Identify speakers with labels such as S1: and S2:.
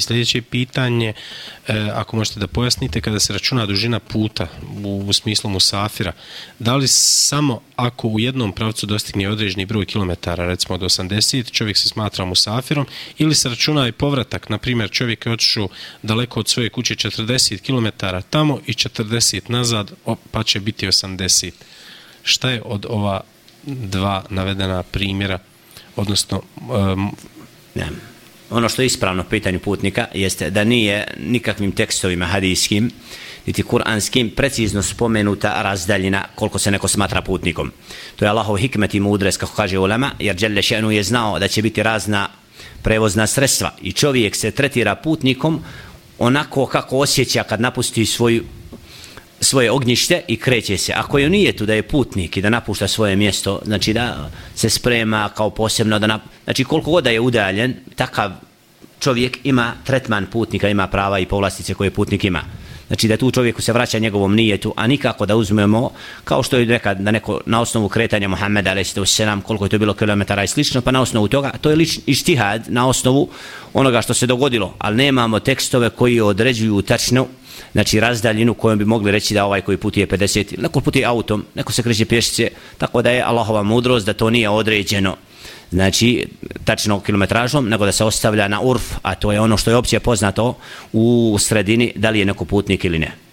S1: I sljedeće pitanje, e, ako možete da pojasnite, kada se računa dužina puta u, u smislu musafira, da li samo ako u jednom pravcu dostigne određeni broj kilometara, recimo od 80, čovjek se smatra musafirom, ili se računa i povratak, na primjer čovjek je otišao daleko od svoje kuće 40 km tamo i 40 nazad, pa će biti 80. Šta je od ova dva navedena primjera, odnosno... Um,
S2: ne. Ono što je ispravno pitanju putnika jeste da nije nikakvim tekstovima hadijskim niti kuranskim precizno spomenuta razdaljina koliko se neko smatra putnikom. To je Allahov hikmet i mudres, kako kaže ulema, jer Đelle Šenu je znao da će biti razna prevozna sredstva i čovjek se tretira putnikom onako kako osjeća kad napusti svoju svoje ognjište i kreće se. Ako je nije tu da je putnik i da napušta svoje mjesto, znači da se sprema kao posebno, da nap... znači koliko god da je udaljen, takav čovjek ima tretman putnika, ima prava i povlastice koje putnik ima. Znači da tu čovjeku se vraća njegovom nijetu, a nikako da uzmemo, kao što je rekao da neko na osnovu kretanja Muhammeda, ali se nam koliko je to bilo kilometara i slično, pa na osnovu toga, to je lični ištihad na osnovu onoga što se dogodilo, ali nemamo tekstove koji određuju tačno znači razdaljinu kojom bi mogli reći da ovaj koji putuje 50 ili neko putuje autom, neko se kreće pješice, tako da je Allahova mudrost da to nije određeno znači tačno kilometražom, nego da se ostavlja na urf, a to je ono što je opće poznato u sredini, da li je neko putnik ili ne.